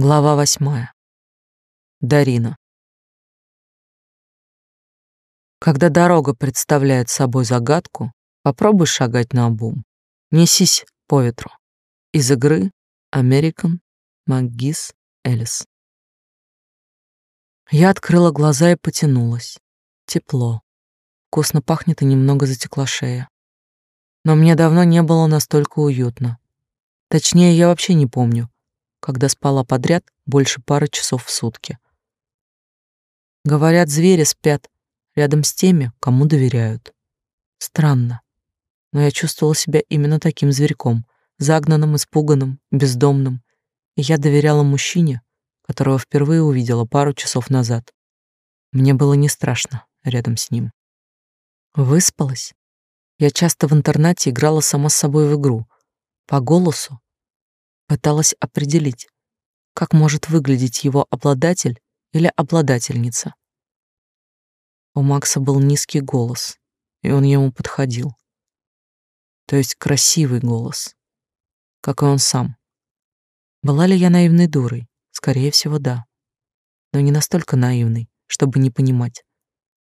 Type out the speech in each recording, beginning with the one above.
Глава восьмая. Дарина. Когда дорога представляет собой загадку, попробуй шагать на обум. Несись по ветру. Из игры American McGee's Элис. Я открыла глаза и потянулась. Тепло. Вкусно пахнет и немного затекла шея. Но мне давно не было настолько уютно. Точнее, я вообще не помню, когда спала подряд больше пары часов в сутки. Говорят, звери спят рядом с теми, кому доверяют. Странно, но я чувствовала себя именно таким зверьком, загнанным, испуганным, бездомным, и я доверяла мужчине, которого впервые увидела пару часов назад. Мне было не страшно рядом с ним. Выспалась. Я часто в интернате играла сама с собой в игру. По голосу пыталась определить, как может выглядеть его обладатель или обладательница. У Макса был низкий голос, и он ему подходил. То есть красивый голос, как и он сам. Была ли я наивной дурой? Скорее всего, да. Но не настолько наивной, чтобы не понимать,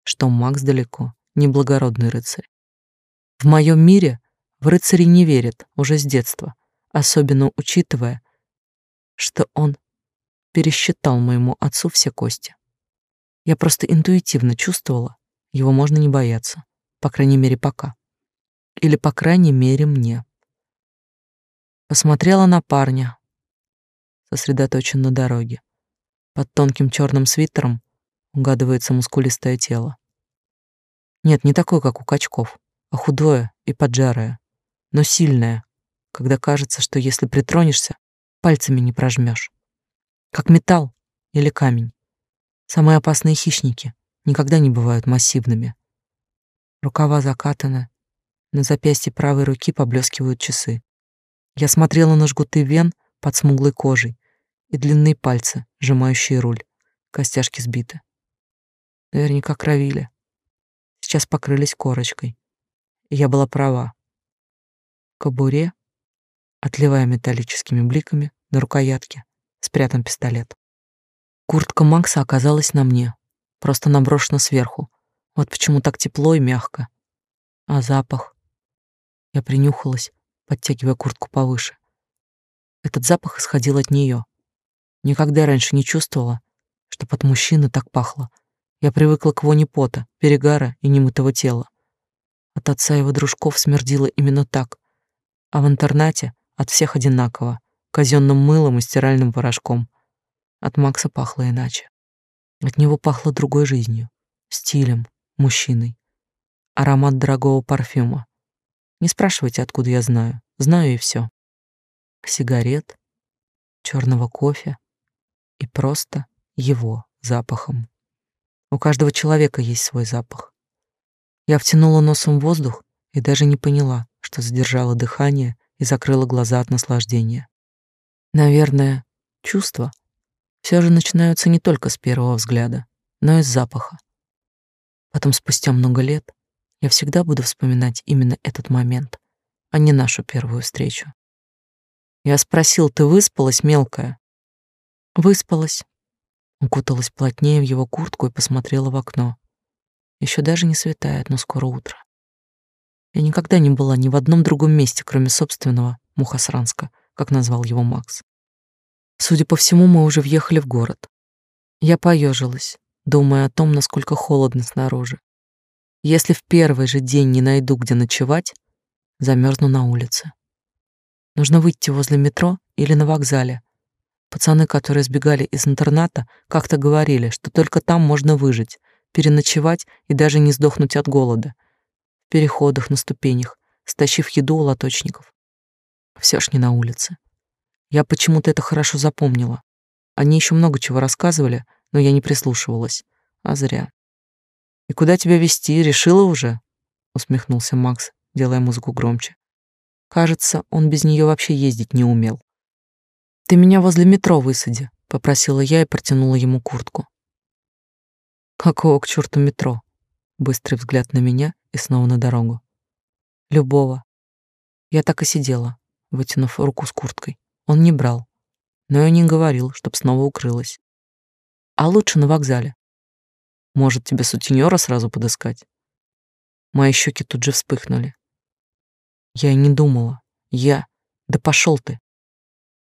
что Макс далеко не благородный рыцарь. В моем мире в рыцари не верят уже с детства — особенно учитывая, что он пересчитал моему отцу все кости. Я просто интуитивно чувствовала, его можно не бояться, по крайней мере, пока. Или, по крайней мере, мне. Посмотрела на парня, сосредоточен на дороге. Под тонким черным свитером угадывается мускулистое тело. Нет, не такое, как у качков, а худое и поджарое, но сильное, когда кажется, что если притронешься, пальцами не прожмешь. Как металл или камень. Самые опасные хищники никогда не бывают массивными. Рукава закатаны, на запястье правой руки поблескивают часы. Я смотрела на жгуты вен под смуглой кожей и длинные пальцы, сжимающие руль, костяшки сбиты. Наверняка кровили. Сейчас покрылись корочкой. Я была права. В кобуре отливая металлическими бликами на рукоятке, спрятан пистолет. Куртка Макса оказалась на мне, просто наброшена сверху. Вот почему так тепло и мягко. А запах? Я принюхалась, подтягивая куртку повыше. Этот запах исходил от нее. Никогда раньше не чувствовала, что под мужчиной так пахло. Я привыкла к воне пота, перегара и немытого тела. От отца его дружков смердило именно так. А в интернате от всех одинаково, казенным мылом и стиральным порошком. От Макса пахло иначе. От него пахло другой жизнью, стилем, мужчиной. Аромат дорогого парфюма. Не спрашивайте, откуда я знаю. Знаю и все. Сигарет, черного кофе и просто его запахом. У каждого человека есть свой запах. Я втянула носом воздух и даже не поняла, что задержала дыхание и закрыла глаза от наслаждения. Наверное, чувства все же начинаются не только с первого взгляда, но и с запаха. Потом, спустя много лет, я всегда буду вспоминать именно этот момент, а не нашу первую встречу. Я спросил, ты выспалась, мелкая? Выспалась. Укуталась плотнее в его куртку и посмотрела в окно. Еще даже не светает, но скоро утро. Я никогда не была ни в одном другом месте, кроме собственного Мухасранска, как назвал его Макс. Судя по всему, мы уже въехали в город. Я поежилась, думая о том, насколько холодно снаружи. Если в первый же день не найду, где ночевать, замерзну на улице. Нужно выйти возле метро или на вокзале. Пацаны, которые сбегали из интерната, как-то говорили, что только там можно выжить, переночевать и даже не сдохнуть от голода — переходах, на ступенях, стащив еду у лоточников. Все ж не на улице. Я почему-то это хорошо запомнила. Они еще много чего рассказывали, но я не прислушивалась. А зря. «И куда тебя вести? Решила уже?» усмехнулся Макс, делая музыку громче. Кажется, он без нее вообще ездить не умел. «Ты меня возле метро высади», — попросила я и протянула ему куртку. «Какого к черту метро?» Быстрый взгляд на меня и снова на дорогу. Любого. Я так и сидела, вытянув руку с курткой. Он не брал. Но я не говорил, чтоб снова укрылась. А лучше на вокзале. Может, тебе сутенера сразу подыскать? Мои щеки тут же вспыхнули. Я и не думала. Я... Да пошел ты.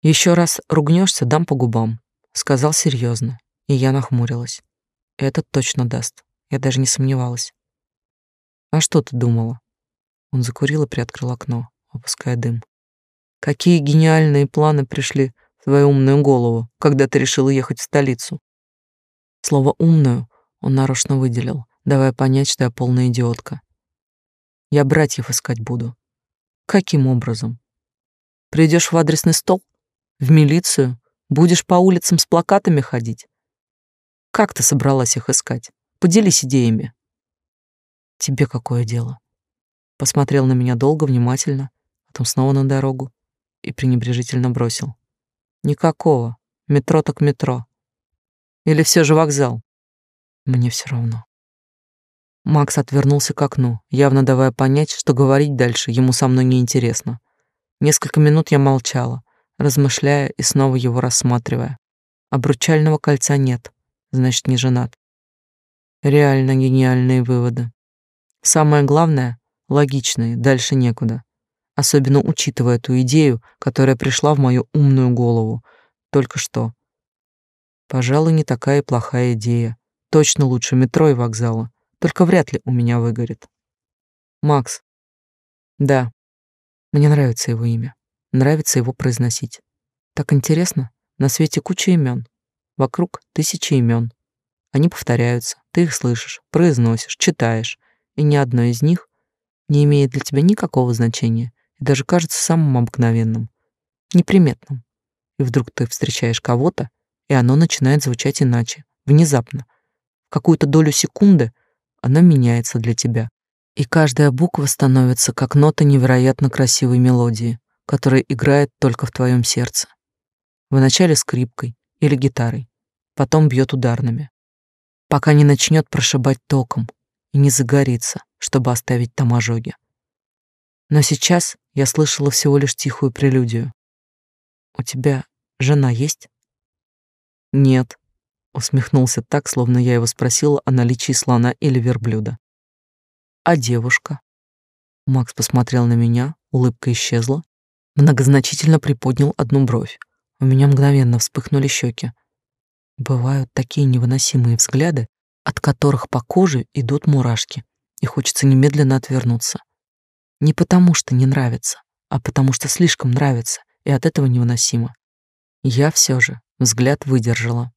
Еще раз ругнешься, дам по губам. Сказал серьезно, и я нахмурилась. Этот точно даст. Я даже не сомневалась. А что ты думала? Он закурил и приоткрыл окно, опуская дым. Какие гениальные планы пришли в твою умную голову, когда ты решила ехать в столицу? Слово «умную» он нарочно выделил, давая понять, что я полная идиотка. Я братьев искать буду. Каким образом? Придешь в адресный стол? В милицию? Будешь по улицам с плакатами ходить? Как ты собралась их искать? Поделись идеями. Тебе какое дело? Посмотрел на меня долго, внимательно, потом снова на дорогу и пренебрежительно бросил. Никакого. Метро так метро. Или все же вокзал? Мне все равно. Макс отвернулся к окну, явно давая понять, что говорить дальше ему со мной неинтересно. Несколько минут я молчала, размышляя и снова его рассматривая. Обручального кольца нет, значит, не женат. Реально гениальные выводы. Самое главное — логичные, дальше некуда. Особенно учитывая ту идею, которая пришла в мою умную голову только что. Пожалуй, не такая и плохая идея. Точно лучше метро и вокзала. Только вряд ли у меня выгорит. Макс. Да. Мне нравится его имя. Нравится его произносить. Так интересно. На свете куча имен. Вокруг тысячи имен. Они повторяются. Ты их слышишь, произносишь, читаешь. И ни одно из них не имеет для тебя никакого значения и даже кажется самым обыкновенным, неприметным. И вдруг ты встречаешь кого-то, и оно начинает звучать иначе, внезапно. В какую-то долю секунды она меняется для тебя. И каждая буква становится как нота невероятно красивой мелодии, которая играет только в твоем сердце. Вначале скрипкой или гитарой, потом бьет ударными, пока не начнет прошибать током и не загорится, чтобы оставить там ожоги. Но сейчас я слышала всего лишь тихую прелюдию. «У тебя жена есть?» «Нет», Усмехнулся так, словно я его спросила о наличии слона или верблюда. А девушка? Макс посмотрел на меня, улыбка исчезла, многозначительно приподнял одну бровь. У меня мгновенно вспыхнули щеки. Бывают такие невыносимые взгляды, от которых по коже идут мурашки, и хочется немедленно отвернуться. Не потому, что не нравится, а потому что слишком нравится, и от этого невыносимо. Я все же взгляд выдержала.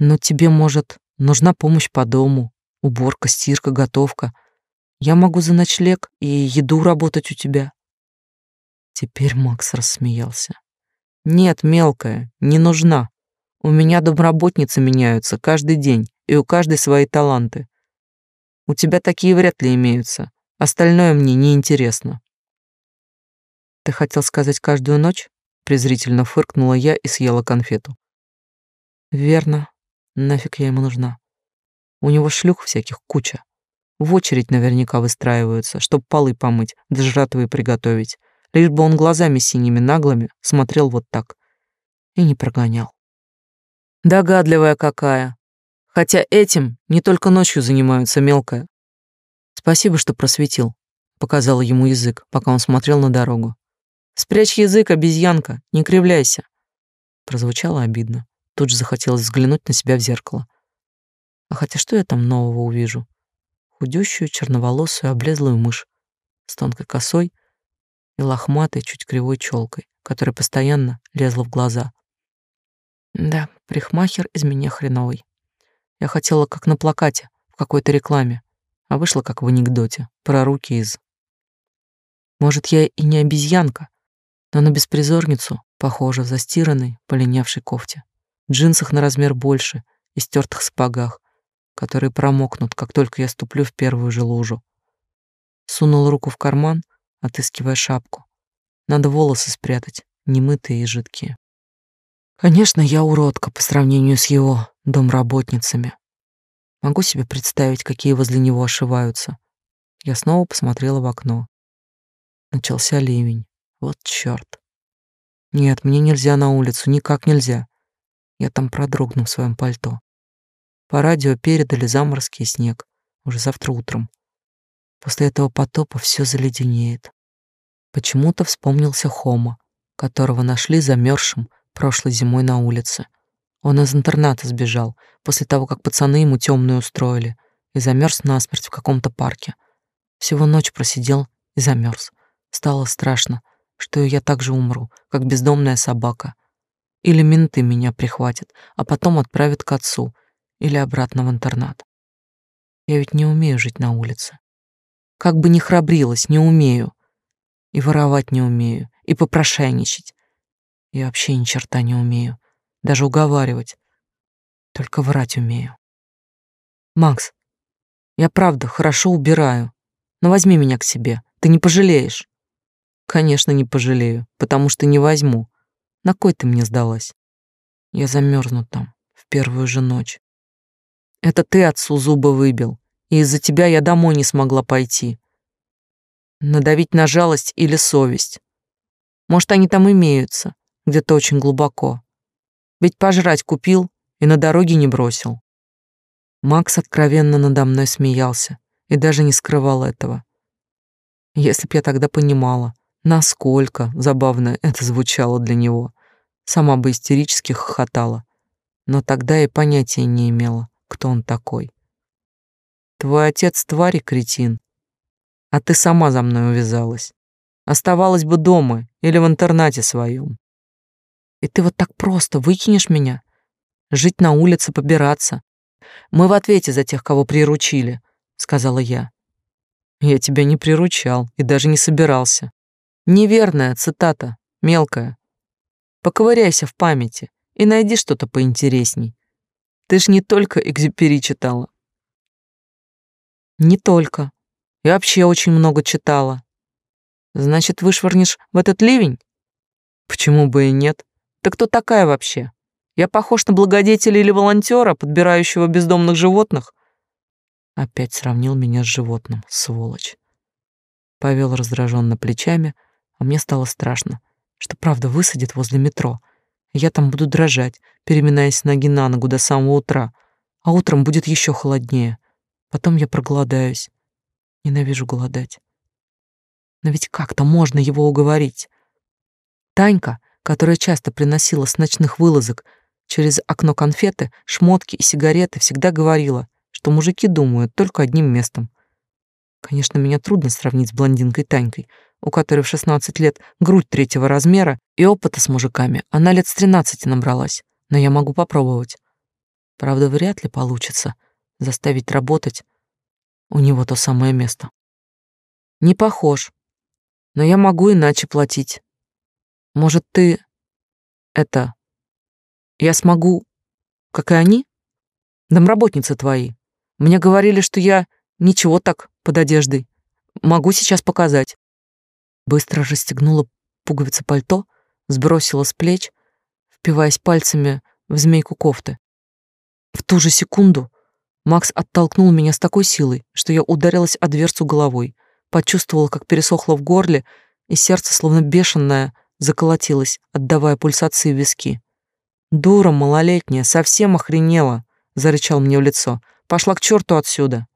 Но тебе, может, нужна помощь по дому, уборка, стирка, готовка. Я могу за ночлег и еду работать у тебя. Теперь Макс рассмеялся. Нет, мелкая, не нужна. У меня домработницы меняются каждый день, и у каждой свои таланты. У тебя такие вряд ли имеются. Остальное мне не интересно. Ты хотел сказать каждую ночь? презрительно фыркнула я и съела конфету. Верно, Нафиг я ему нужна? У него шлюх всяких куча. В очередь наверняка выстраиваются, чтоб полы помыть, да жратвы приготовить. Лишь бы он глазами синими наглыми смотрел вот так. И не прогонял. Догадливая какая. Хотя этим не только ночью занимаются мелкая. Спасибо, что просветил. Показала ему язык, пока он смотрел на дорогу. Спрячь язык, обезьянка, не кривляйся. Прозвучало обидно. Тут же захотелось взглянуть на себя в зеркало. А хотя что я там нового увижу? Худющую, черноволосую, облезлую мышь с тонкой косой и лохматой, чуть кривой челкой, которая постоянно лезла в глаза. Да, прихмахер из меня хреновый. Я хотела как на плакате, в какой-то рекламе, а вышла как в анекдоте, про руки из... Может, я и не обезьянка, но на беспризорницу похожа в застиранной, полинявшей кофте джинсах на размер больше и стертых сапогах, которые промокнут, как только я ступлю в первую же лужу. Сунул руку в карман, отыскивая шапку. Надо волосы спрятать, немытые и жидкие. Конечно, я уродка по сравнению с его домработницами. Могу себе представить, какие возле него ошиваются. Я снова посмотрела в окно. Начался ливень. Вот чёрт. Нет, мне нельзя на улицу, никак нельзя. Я там продрогну в своем пальто. По радио передали заморозки и снег. Уже завтра утром. После этого потопа все заледенеет. Почему-то вспомнился Хома, которого нашли замерзшим прошлой зимой на улице. Он из интерната сбежал после того, как пацаны ему темную устроили, и замерз насмерть в каком-то парке. Всего ночь просидел и замерз. Стало страшно, что я так же умру, как бездомная собака. Или менты меня прихватят, а потом отправят к отцу или обратно в интернат. Я ведь не умею жить на улице. Как бы ни храбрилась, не умею. И воровать не умею, и попрошайничать. Я вообще ни черта не умею. Даже уговаривать. Только врать умею. Макс, я правда хорошо убираю. Но возьми меня к себе. Ты не пожалеешь. Конечно, не пожалею, потому что не возьму. На кой ты мне сдалась? Я замерзну там в первую же ночь. Это ты отцу зубы выбил, и из-за тебя я домой не смогла пойти. Надавить на жалость или совесть. Может, они там имеются, где-то очень глубоко. Ведь пожрать купил и на дороге не бросил. Макс откровенно надо мной смеялся и даже не скрывал этого. Если б я тогда понимала, насколько забавно это звучало для него, сама бы истерически хохотала. Но тогда и понятия не имела, кто он такой. Твой отец тварь и кретин, а ты сама за мной увязалась. Оставалась бы дома или в интернате своем. И ты вот так просто выкинешь меня? Жить на улице, побираться. Мы в ответе за тех, кого приручили, сказала я. Я тебя не приручал и даже не собирался. Неверная цитата, мелкая. Поковыряйся в памяти и найди что-то поинтересней. Ты ж не только Экзюпери читала. Не только. Я вообще очень много читала. Значит, вышвырнешь в этот ливень? Почему бы и нет? Ты кто такая вообще? Я похож на благодетеля или волонтера, подбирающего бездомных животных? Опять сравнил меня с животным, сволочь. Повел раздраженно плечами, а мне стало страшно, что правда высадит возле метро. Я там буду дрожать, переминаясь ноги на ногу до самого утра, а утром будет еще холоднее. Потом я проголодаюсь. Ненавижу голодать. Но ведь как-то можно его уговорить. Танька, которая часто приносила с ночных вылазок через окно конфеты, шмотки и сигареты, всегда говорила, что мужики думают только одним местом. Конечно, меня трудно сравнить с блондинкой Танькой, у которой в 16 лет грудь третьего размера и опыта с мужиками. Она лет с 13 набралась, но я могу попробовать. Правда, вряд ли получится заставить работать у него то самое место. Не похож, но я могу иначе платить. Может, ты... это... Я смогу, как и они? Домработницы твои. Мне говорили, что я ничего так под одеждой. Могу сейчас показать. Быстро расстегнула пуговицы пальто, сбросила с плеч, впиваясь пальцами в змейку кофты. В ту же секунду Макс оттолкнул меня с такой силой, что я ударилась о дверцу головой, почувствовала, как пересохло в горле, и сердце, словно бешеное, заколотилось, отдавая пульсации в виски. «Дура малолетняя, совсем охренела!» — зарычал мне в лицо. «Пошла к черту отсюда!»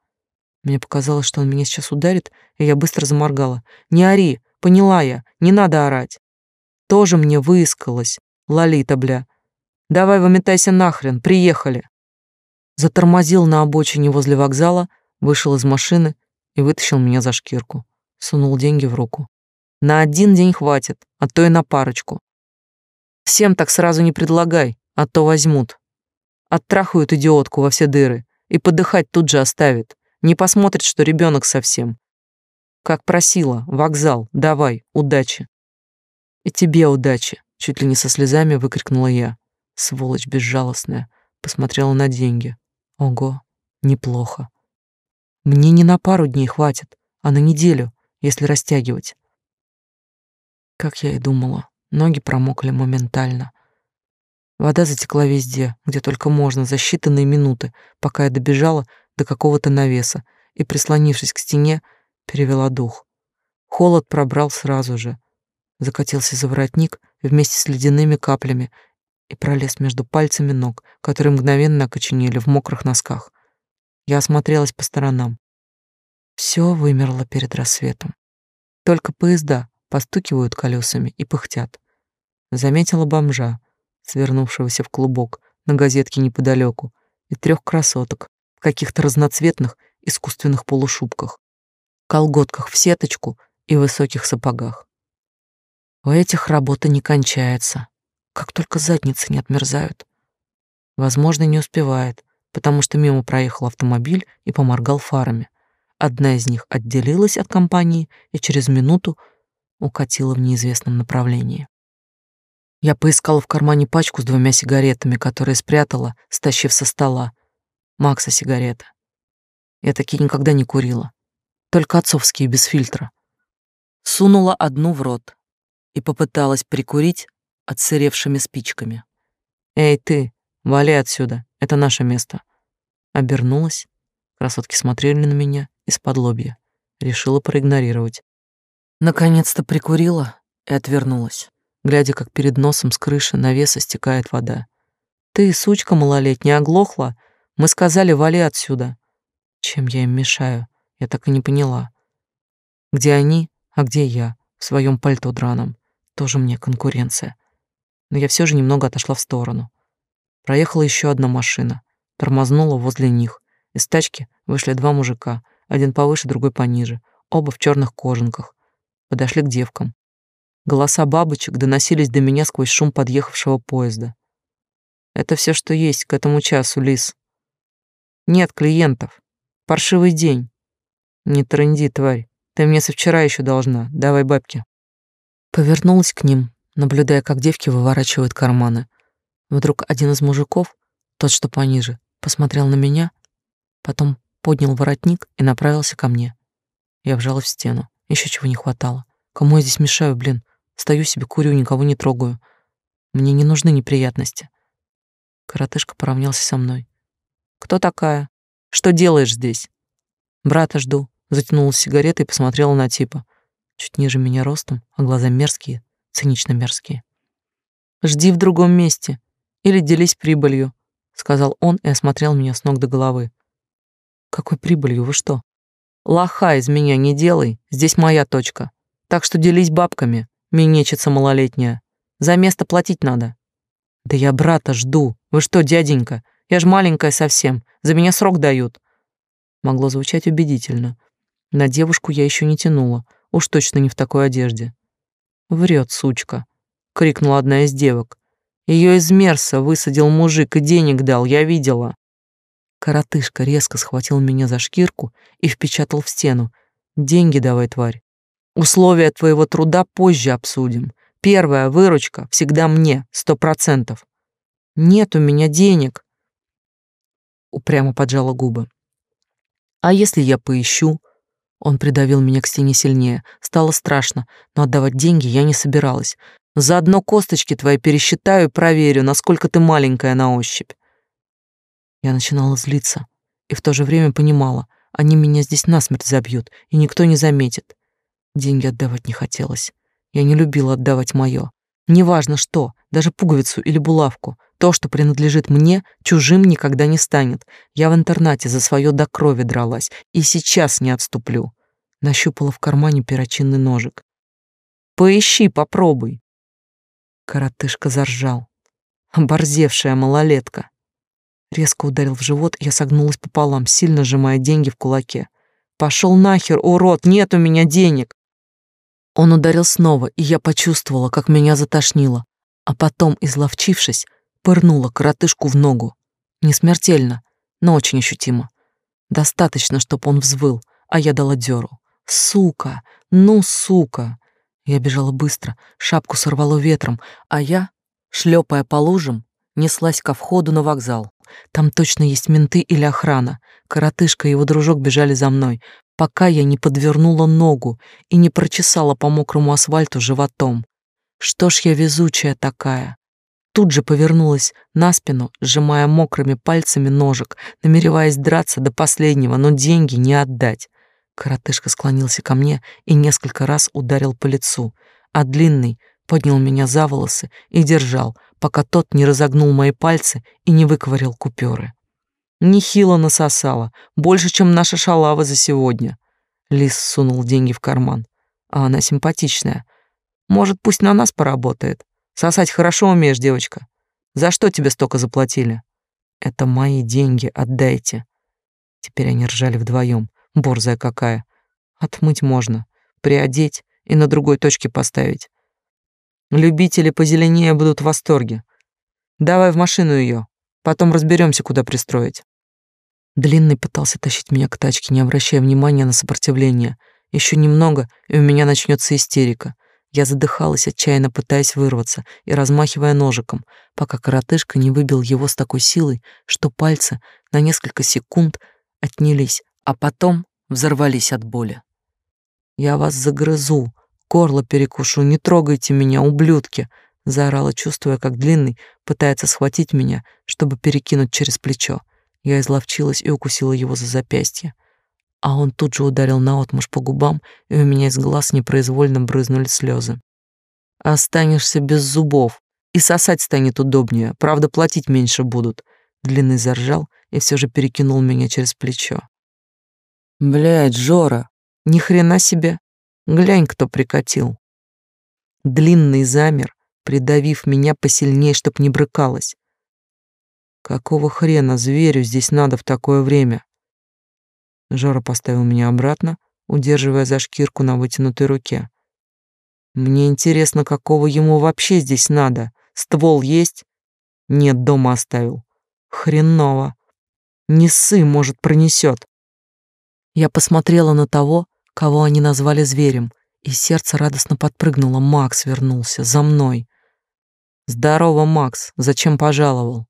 Мне показалось, что он меня сейчас ударит, и я быстро заморгала. «Не ори! Поняла я! Не надо орать!» «Тоже мне выискалась, Лолита, бля! Давай выметайся нахрен, приехали!» затормозил на обочине возле вокзала, вышел из машины и вытащил меня за шкирку. Сунул деньги в руку. На один день хватит, а то и на парочку. Всем так сразу не предлагай, а то возьмут. Оттрахают идиотку во все дыры и подыхать тут же оставят. Не посмотрит, что ребенок совсем. Как просила, вокзал, давай, удачи. И тебе удачи, чуть ли не со слезами выкрикнула я. Сволочь безжалостная, посмотрела на деньги. Ого, неплохо. Мне не на пару дней хватит, а на неделю, если растягивать. Как я и думала, ноги промокли моментально. Вода затекла везде, где только можно, за считанные минуты, пока я добежала до какого-то навеса и, прислонившись к стене, перевела дух. Холод пробрал сразу же. закатился за воротник вместе с ледяными каплями и пролез между пальцами ног, которые мгновенно окоченели в мокрых носках. Я осмотрелась по сторонам. Все вымерло перед рассветом. Только поезда постукивают колесами и пыхтят. Заметила бомжа, свернувшегося в клубок на газетке неподалеку, и трех красоток в каких-то разноцветных искусственных полушубках, колготках в сеточку и высоких сапогах. У этих работа не кончается, как только задницы не отмерзают. Возможно, не успевает, потому что мимо проехал автомобиль и поморгал фарами. Одна из них отделилась от компании и через минуту укатила в неизвестном направлении. Я поискала в кармане пачку с двумя сигаретами, которые спрятала, стащив со стола. Макса сигарета. Я такие никогда не курила. Только отцовские без фильтра. Сунула одну в рот и попыталась прикурить отсыревшими спичками. «Эй, ты, вали отсюда, это наше место». Обернулась. Красотки смотрели на меня из-под лобья. Решила проигнорировать. Наконец-то прикурила и отвернулась, глядя, как перед носом с крыши навеса стекает вода. «Ты, сучка малолетняя, оглохла? Мы сказали, вали отсюда». Чем я им мешаю? Я так и не поняла. Где они, а где я, в своем пальто драном? Тоже мне конкуренция. Но я все же немного отошла в сторону. Проехала еще одна машина, тормознула возле них. Из тачки вышли два мужика, один повыше, другой пониже, оба в черных кожанках. Подошли к девкам. Голоса бабочек доносились до меня сквозь шум подъехавшего поезда. Это все, что есть к этому часу, Лис. Нет клиентов. Паршивый день. Не трынди, тварь. Ты мне со вчера еще должна. Давай бабки. Повернулась к ним, наблюдая, как девки выворачивают карманы. Вдруг один из мужиков, тот, что пониже, посмотрел на меня, потом поднял воротник и направился ко мне. Я вжалась в стену. Еще чего не хватало. Кому я здесь мешаю, блин? Стою себе, курю, никого не трогаю. Мне не нужны неприятности. Коротышка поравнялся со мной. Кто такая? Что делаешь здесь? Брата жду затянула сигаретой и посмотрела на типа. Чуть ниже меня ростом, а глаза мерзкие, цинично мерзкие. «Жди в другом месте или делись прибылью», — сказал он и осмотрел меня с ног до головы. «Какой прибылью? Вы что?» «Лоха из меня не делай, здесь моя точка. Так что делись бабками, минечица малолетняя. За место платить надо». «Да я брата жду. Вы что, дяденька? Я ж маленькая совсем. За меня срок дают». Могло звучать убедительно, на девушку я еще не тянула, уж точно не в такой одежде. Врет, сучка, крикнула одна из девок. Ее из Мерса высадил мужик и денег дал, я видела. Коротышка резко схватил меня за шкирку и впечатал в стену. Деньги давай, тварь. Условия твоего труда позже обсудим. Первая выручка всегда мне, сто процентов. Нет у меня денег. Упрямо поджала губы. А если я поищу? Он придавил меня к стене сильнее. Стало страшно, но отдавать деньги я не собиралась. Заодно косточки твои пересчитаю и проверю, насколько ты маленькая на ощупь. Я начинала злиться и в то же время понимала, они меня здесь насмерть забьют, и никто не заметит. Деньги отдавать не хотелось. Я не любила отдавать моё. Неважно что, даже пуговицу или булавку. То, что принадлежит мне, чужим никогда не станет. Я в интернате за свое до крови дралась, и сейчас не отступлю. Нащупала в кармане перочинный ножик. Поищи, попробуй. Коротышка заржал. Оборзевшая малолетка. Резко ударил в живот, я согнулась пополам, сильно сжимая деньги в кулаке. Пошел нахер, урод, нет у меня денег. Он ударил снова, и я почувствовала, как меня затошнило, а потом, изловчившись, пырнула коротышку в ногу. Не смертельно, но очень ощутимо. Достаточно, чтобы он взвыл, а я дала дёру. Сука! Ну, сука! Я бежала быстро, шапку сорвало ветром, а я, шлепая по лужам, неслась ко входу на вокзал. Там точно есть менты или охрана. Коротышка и его дружок бежали за мной, пока я не подвернула ногу и не прочесала по мокрому асфальту животом. Что ж я везучая такая тут же повернулась на спину, сжимая мокрыми пальцами ножик, намереваясь драться до последнего, но деньги не отдать. Коротышка склонился ко мне и несколько раз ударил по лицу, а длинный поднял меня за волосы и держал, пока тот не разогнул мои пальцы и не выковырял купюры. Нехило насосала, больше, чем наша шалава за сегодня. Лис сунул деньги в карман. А она симпатичная. Может, пусть на нас поработает. Сосать хорошо умеешь, девочка. За что тебе столько заплатили? Это мои деньги, отдайте. Теперь они ржали вдвоем. Борзая какая. Отмыть можно, приодеть и на другой точке поставить. Любители позеленее будут в восторге. Давай в машину ее, потом разберемся, куда пристроить. Длинный пытался тащить меня к тачке, не обращая внимания на сопротивление. Еще немного, и у меня начнется истерика. Я задыхалась, отчаянно пытаясь вырваться и размахивая ножиком, пока коротышка не выбил его с такой силой, что пальцы на несколько секунд отнялись, а потом взорвались от боли. «Я вас загрызу, горло перекушу, не трогайте меня, ублюдки!» заорала, чувствуя, как длинный пытается схватить меня, чтобы перекинуть через плечо. Я изловчилась и укусила его за запястье. А он тут же ударил наотмашь по губам, и у меня из глаз непроизвольно брызнули слезы. «Останешься без зубов, и сосать станет удобнее, правда, платить меньше будут». Длинный заржал и все же перекинул меня через плечо. «Блядь, Жора, ни хрена себе! Глянь, кто прикатил!» Длинный замер, придавив меня посильнее, чтоб не брыкалась. Какого хрена зверю здесь надо в такое время? Жора поставил меня обратно, удерживая за шкирку на вытянутой руке. Мне интересно, какого ему вообще здесь надо? Ствол есть? Нет, дома оставил. Хреново. Не ссы, может, пронесет. Я посмотрела на того, кого они назвали зверем, и сердце радостно подпрыгнуло. Макс вернулся за мной. Здорово, Макс. Зачем пожаловал?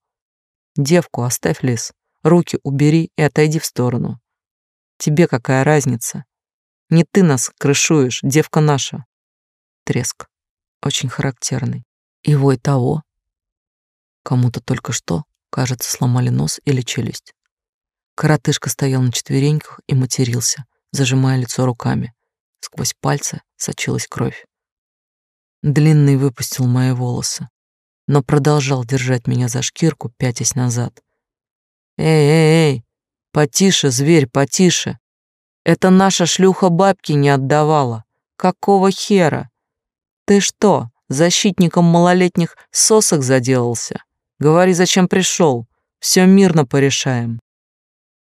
Девку оставь, Лис. Руки убери и отойди в сторону. Тебе какая разница? Не ты нас крышуешь, девка наша. Треск. Очень характерный. И вой того. Кому-то только что, кажется, сломали нос или челюсть. Коротышка стоял на четвереньках и матерился, зажимая лицо руками. Сквозь пальцы сочилась кровь. Длинный выпустил мои волосы, но продолжал держать меня за шкирку, пятясь назад. «Эй, эй, эй, Потише, зверь, потише. Это наша шлюха бабки не отдавала. Какого хера? Ты что, защитником малолетних сосок заделался? Говори, зачем пришел? Все мирно порешаем.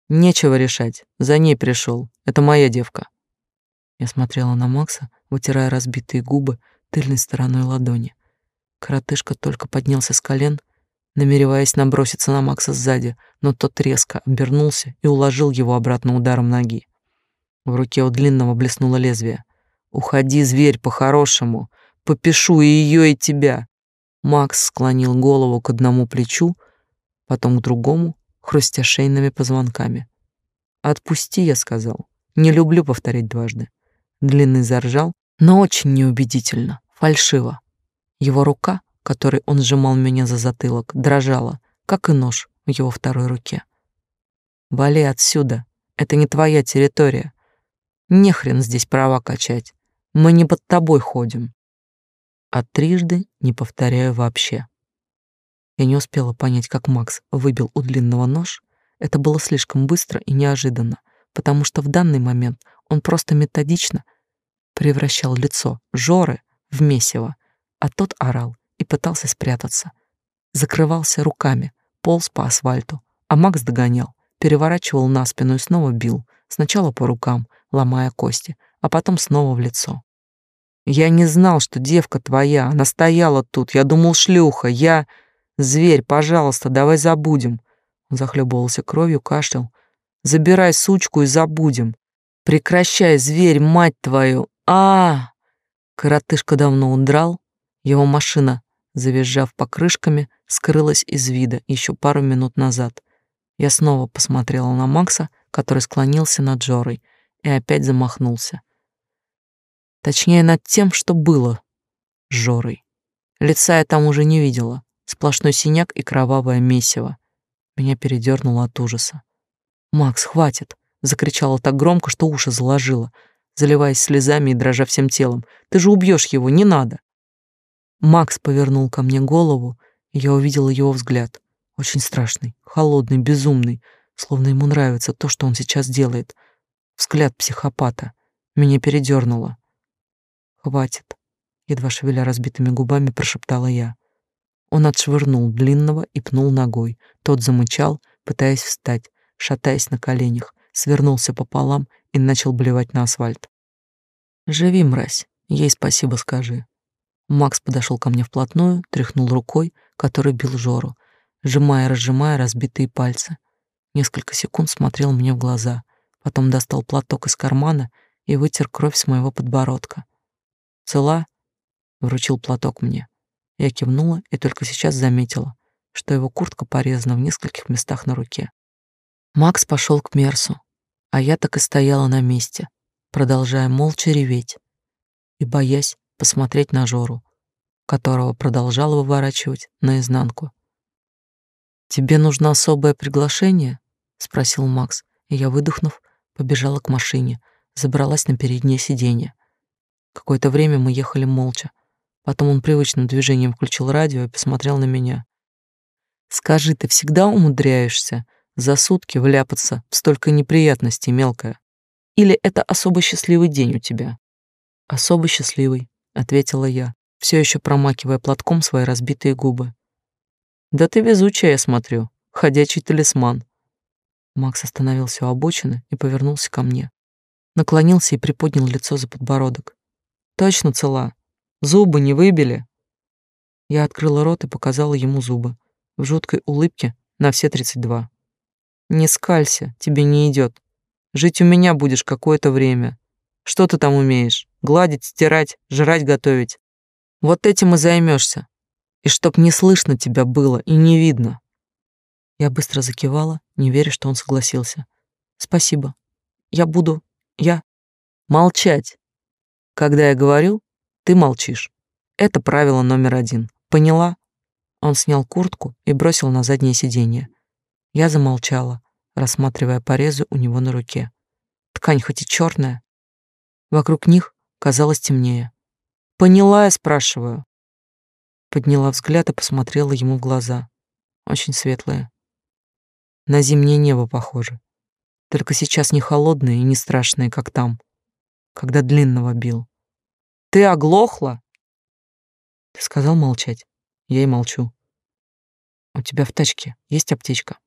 Нечего решать. За ней пришел. Это моя девка. Я смотрела на Макса, вытирая разбитые губы тыльной стороной ладони. Коротышка только поднялся с колен намереваясь наброситься на Макса сзади, но тот резко обернулся и уложил его обратно ударом ноги. В руке у длинного блеснуло лезвие. «Уходи, зверь, по-хорошему. Попишу и ее, и тебя». Макс склонил голову к одному плечу, потом к другому, хрустя шейными позвонками. «Отпусти», — я сказал. «Не люблю повторять дважды». Длинный заржал, но очень неубедительно, фальшиво. Его рука которой он сжимал меня за затылок, дрожала, как и нож в его второй руке. «Вали отсюда, это не твоя территория. Не хрен здесь права качать, мы не под тобой ходим». А трижды не повторяю вообще. Я не успела понять, как Макс выбил у длинного нож. Это было слишком быстро и неожиданно, потому что в данный момент он просто методично превращал лицо Жоры в месиво, а тот орал и пытался спрятаться. Закрывался руками, полз по асфальту, а Макс догонял, переворачивал на спину и снова бил, сначала по рукам, ломая кости, а потом снова в лицо. «Я не знал, что девка твоя, она стояла тут, я думал, шлюха, я...» «Зверь, пожалуйста, давай забудем». Он захлебывался кровью, кашлял. «Забирай сучку и забудем. Прекращай, зверь, мать твою! а, -а, Коротышка давно удрал, его машина завизжав покрышками, скрылась из вида еще пару минут назад. Я снова посмотрела на Макса, который склонился над Джорой, и опять замахнулся. Точнее, над тем, что было Жорой. Лица я там уже не видела. Сплошной синяк и кровавое месиво. Меня передернуло от ужаса. «Макс, хватит!» — закричала так громко, что уши заложила. заливаясь слезами и дрожа всем телом. «Ты же убьешь его, не надо!» Макс повернул ко мне голову, и я увидела его взгляд. Очень страшный, холодный, безумный, словно ему нравится то, что он сейчас делает. Взгляд психопата. Меня передернуло. «Хватит», — едва шевеля разбитыми губами, прошептала я. Он отшвырнул длинного и пнул ногой. Тот замычал, пытаясь встать, шатаясь на коленях, свернулся пополам и начал блевать на асфальт. «Живи, мразь, ей спасибо скажи». Макс подошел ко мне вплотную, тряхнул рукой, который бил Жору, сжимая и разжимая разбитые пальцы. Несколько секунд смотрел мне в глаза, потом достал платок из кармана и вытер кровь с моего подбородка. «Цела?» — вручил платок мне. Я кивнула и только сейчас заметила, что его куртка порезана в нескольких местах на руке. Макс пошел к Мерсу, а я так и стояла на месте, продолжая молча реветь и боясь посмотреть на Жору, которого продолжала выворачивать наизнанку. «Тебе нужно особое приглашение?» — спросил Макс, и я, выдохнув, побежала к машине, забралась на переднее сиденье. Какое-то время мы ехали молча, Потом он привычным движением включил радио и посмотрел на меня. «Скажи, ты всегда умудряешься за сутки вляпаться в столько неприятностей, мелкая? Или это особо счастливый день у тебя?» «Особо счастливый», — ответила я, все еще промакивая платком свои разбитые губы. «Да ты везучая, я смотрю, ходячий талисман». Макс остановился у обочины и повернулся ко мне. Наклонился и приподнял лицо за подбородок. «Точно цела. Зубы не выбили?» Я открыла рот и показала ему зубы, в жуткой улыбке на все тридцать два. «Не скалься, тебе не идет. Жить у меня будешь какое-то время. Что ты там умеешь? Гладить, стирать, жрать, готовить. Вот этим и займешься. И чтоб не слышно тебя было и не видно». Я быстро закивала, не веря, что он согласился. «Спасибо. Я буду... Я...» «Молчать. Когда я говорю, ты молчишь. Это правило номер один. Поняла? Он снял куртку и бросил на заднее сиденье. Я замолчала, рассматривая порезы у него на руке. Ткань хоть и черная. Вокруг них казалось темнее. Поняла, я спрашиваю. Подняла взгляд и посмотрела ему в глаза. Очень светлые. На зимнее небо похоже. Только сейчас не холодные и не страшные, как там, когда длинного бил. Ты оглохла? Ты сказал молчать. Я и молчу. У тебя в тачке есть аптечка?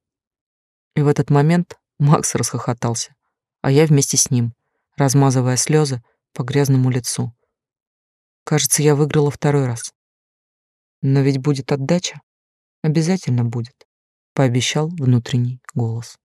И в этот момент Макс расхохотался, а я вместе с ним, размазывая слезы по грязному лицу. Кажется, я выиграла второй раз. Но ведь будет отдача. Обязательно будет, пообещал внутренний голос.